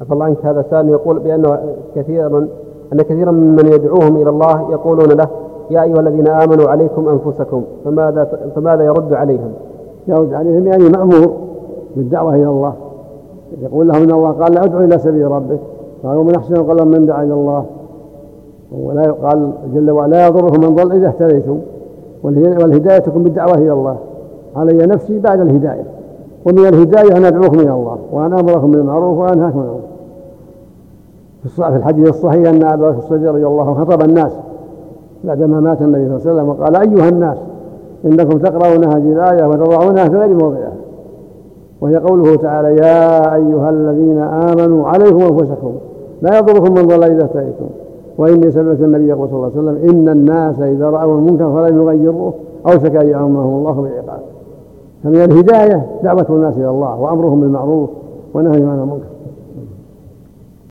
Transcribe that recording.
عفى الله عنك هذا سائل يقول بأنه كثيرا أن كثيرا ممن يدعوهم إلى الله يقولون له يا أيها الذين آمنوا عليكم أنفسكم فماذا فماذا يرد عليهم؟ يرد عليهم يعني مأمور بالدعوة إلى الله. يقول لهم إن الله قال لا أدعو إلى سبيل ربك. قالوا من أحسن قولا من دعا إلى الله. ولا يقال جل وعلا لا يضركم من ضل إذا اهتديتم. والهداية تكون بالدعوة إلى الله. علي نفسي بعد الهداية. ومن الهداية أن أدعوكم إلى الله وأن أمركم بالمعروف وأنهاكم عن المنكر. في الحديث الصحيح أن أبا بكر الصديق رضي الله عنه خطب الناس بعدما مات النبي صلى الله عليه وسلم وقال أيها الناس إنكم تقرؤون هذه الآية وتضعونها في غير موضعها. وهي قوله تعالى يا أيها الذين آمنوا عليكم أنفسكم لا يضركم من ضل إذا اهتديتم. وإني سمعت النبي يقول صلى الله عليه وسلم إن الناس إذا رأوا المنكر فلم يغيروه أوشك أن يعمهم الله بالعقاب فمن الهداية دعوة الناس إلى الله وأمرهم بالمعروف ونهيهم عن المنكر.